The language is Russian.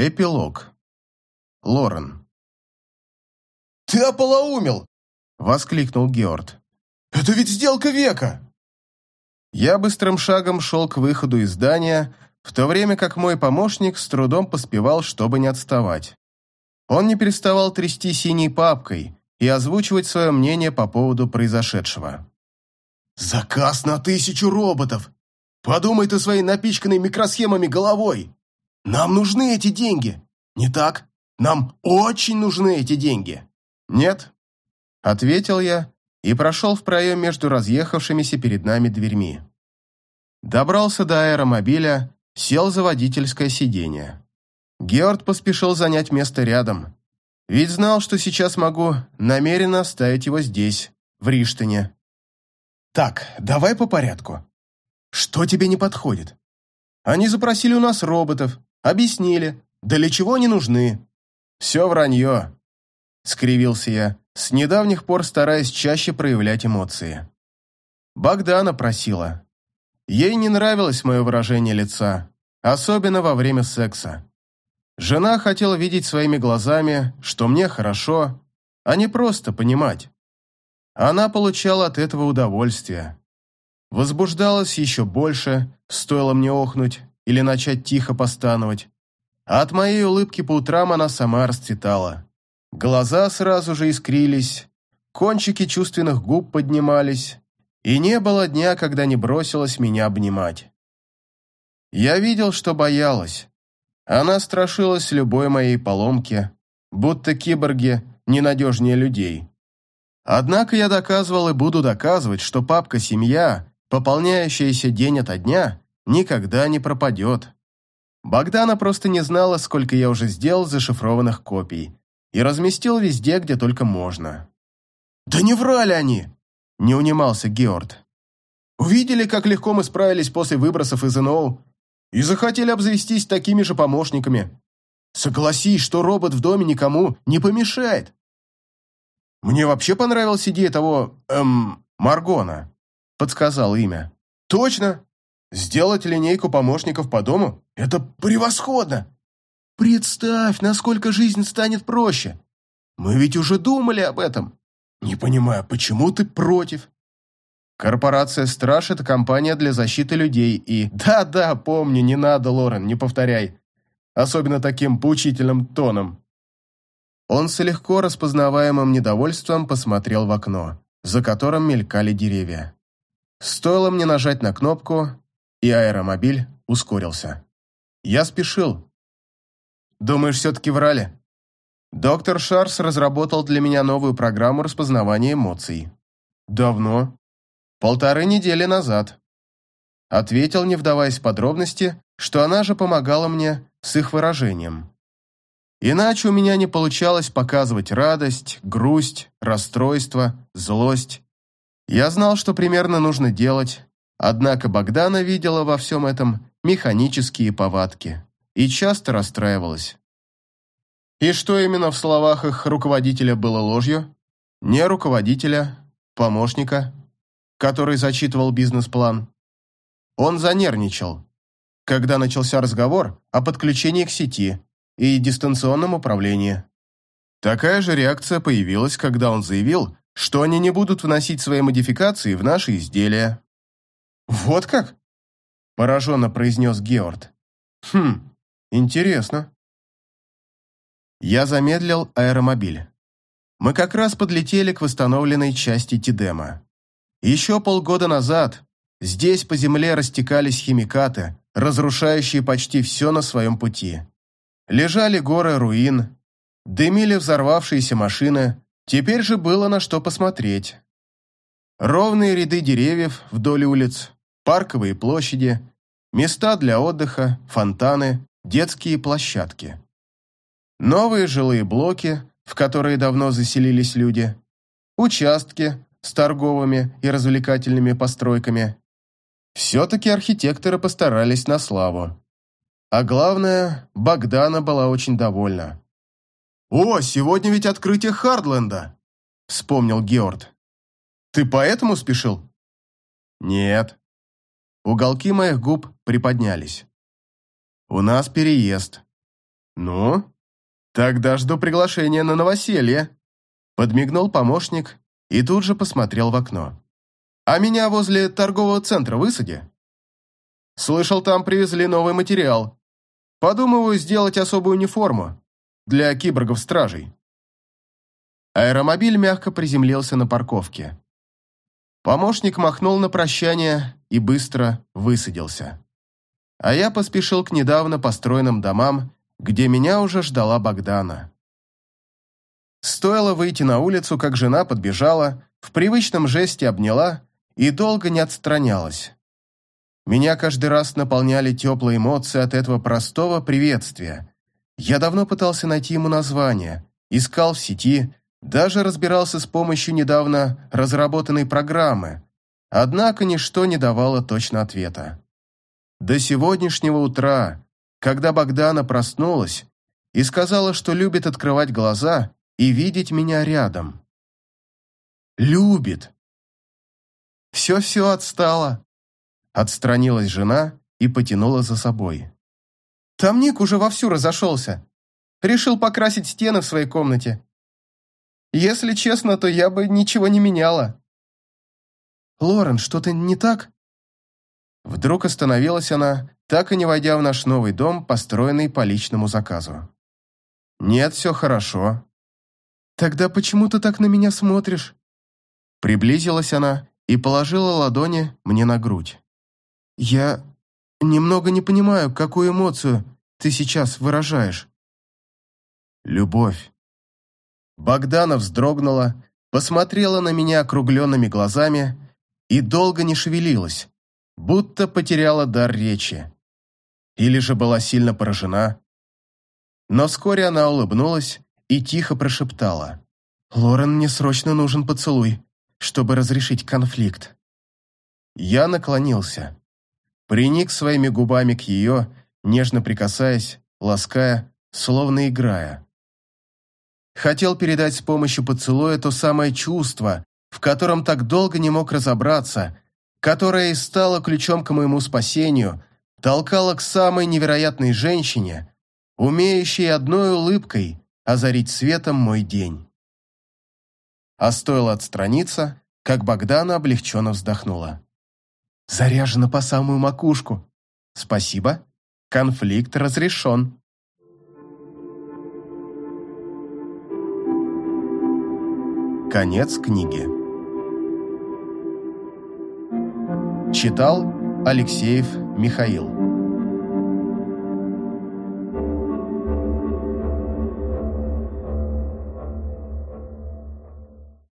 Эпилог. Лорен. «Ты ополоумел!» — воскликнул Георд. «Это ведь сделка века!» Я быстрым шагом шел к выходу из здания, в то время как мой помощник с трудом поспевал, чтобы не отставать. Он не переставал трясти синей папкой и озвучивать свое мнение по поводу произошедшего. «Заказ на тысячу роботов! Подумай ты своей напичканной микросхемами головой! Нам нужны эти деньги! Не так? Нам очень нужны эти деньги!» «Нет», — ответил я и прошел в проем между разъехавшимися перед нами дверьми. Добрался до аэромобиля, сел за водительское сиденье. Георг поспешил занять место рядом, ведь знал, что сейчас могу намеренно оставить его здесь, в Риштине. «Так, давай по порядку. Что тебе не подходит? Они запросили у нас роботов, объяснили, для чего они нужны». «Все вранье», — скривился я, с недавних пор стараясь чаще проявлять эмоции. Богдана просила. Ей не нравилось мое выражение лица, особенно во время секса. Жена хотела видеть своими глазами, что мне хорошо, а не просто понимать. Она получала от этого удовольствие. Возбуждалась еще больше, стоило мне охнуть или начать тихо постановать. А от моей улыбки по утрам она сама расцветала. Глаза сразу же искрились, кончики чувственных губ поднимались, и не было дня, когда не бросилась меня обнимать. Я видел, что боялась. Она страшилась любой моей поломки, будто киборги ненадежнее людей. Однако я доказывал и буду доказывать, что папка-семья, пополняющаяся день ото дня, никогда не пропадет. Богдана просто не знала, сколько я уже сделал зашифрованных копий, и разместил везде, где только можно. «Да не врали они!» – не унимался Георд. «Увидели, как легко мы справились после выбросов из НО и захотели обзавестись такими же помощниками. Согласись, что робот в доме никому не помешает. Мне вообще понравилась идея того, эм, Маргона», – подсказал имя. «Точно! Сделать линейку помощников по дому – это превосходно! Представь, насколько жизнь станет проще. Мы ведь уже думали об этом. Не понимаю, почему ты против? Корпорация «Страж» — это компания для защиты людей и... Да-да, помню, не надо, Лорен, не повторяй. Особенно таким поучительным тоном. Он с легко распознаваемым недовольством посмотрел в окно, за которым мелькали деревья. Стоило мне нажать на кнопку, и аэромобиль ускорился. Я спешил, Думаешь, все-таки врали? Доктор Шарс разработал для меня новую программу распознавания эмоций. Давно? Полторы недели назад. Ответил, не вдаваясь в подробности, что она же помогала мне с их выражением. Иначе у меня не получалось показывать радость, грусть, расстройство, злость. Я знал, что примерно нужно делать, однако Богдана видела во всем этом механические повадки и часто расстраивалась. И что именно в словах их руководителя было ложью? Не руководителя, помощника, который зачитывал бизнес-план. Он занервничал, когда начался разговор о подключении к сети и дистанционном управлении. Такая же реакция появилась, когда он заявил, что они не будут вносить свои модификации в наши изделия. «Вот как?» – пораженно произнес Георд. «Хм, Интересно. Я замедлил аэромобиль. Мы как раз подлетели к восстановленной части Тидема. Еще полгода назад здесь по земле растекались химикаты, разрушающие почти все на своем пути. Лежали горы руин, дымили взорвавшиеся машины, теперь же было на что посмотреть. Ровные ряды деревьев вдоль улиц, парковые площади, места для отдыха, фонтаны, детские площадки. Новые жилые блоки, в которые давно заселились люди, участки с торговыми и развлекательными постройками. Все-таки архитекторы постарались на славу. А главное, Богдана была очень довольна. «О, сегодня ведь открытие Хардленда!» — вспомнил Георд. «Ты поэтому спешил?» «Нет». Уголки моих губ приподнялись. У нас переезд. «Ну, тогда жду приглашения на новоселье», подмигнул помощник и тут же посмотрел в окно. «А меня возле торгового центра высади?» «Слышал, там привезли новый материал. Подумываю сделать особую униформу для киборгов-стражей». Аэромобиль мягко приземлился на парковке. Помощник махнул на прощание и быстро высадился. А я поспешил к недавно построенным домам, где меня уже ждала Богдана. Стоило выйти на улицу, как жена подбежала, в привычном жесте обняла и долго не отстранялась. Меня каждый раз наполняли теплые эмоции от этого простого приветствия. Я давно пытался найти ему название, искал в сети, даже разбирался с помощью недавно разработанной программы, однако ничто не давало точно ответа. До сегодняшнего утра, когда Богдана проснулась и сказала, что любит открывать глаза и видеть меня рядом. Любит. Все-все отстало. Отстранилась жена и потянула за собой. Там Ник уже вовсю разошелся. Решил покрасить стены в своей комнате. Если честно, то я бы ничего не меняла. Лорен, что-то не так? Вдруг остановилась она, так и не войдя в наш новый дом, построенный по личному заказу. «Нет, все хорошо». «Тогда почему ты так на меня смотришь?» Приблизилась она и положила ладони мне на грудь. «Я немного не понимаю, какую эмоцию ты сейчас выражаешь». «Любовь». Богдана вздрогнула, посмотрела на меня округленными глазами и долго не шевелилась, будто потеряла дар речи. Или же была сильно поражена. Но вскоре она улыбнулась и тихо прошептала. «Лорен, мне срочно нужен поцелуй, чтобы разрешить конфликт». Я наклонился, приник своими губами к ее, нежно прикасаясь, лаская, словно играя. Хотел передать с помощью поцелуя то самое чувство, в котором так долго не мог разобраться, которая и стала ключом к моему спасению, толкала к самой невероятной женщине, умеющей одной улыбкой озарить светом мой день. А стоило отстраниться, как Богдана облегченно вздохнула. «Заряжена по самую макушку. Спасибо. Конфликт разрешен». Конец книги. Читал Алексеев Михаил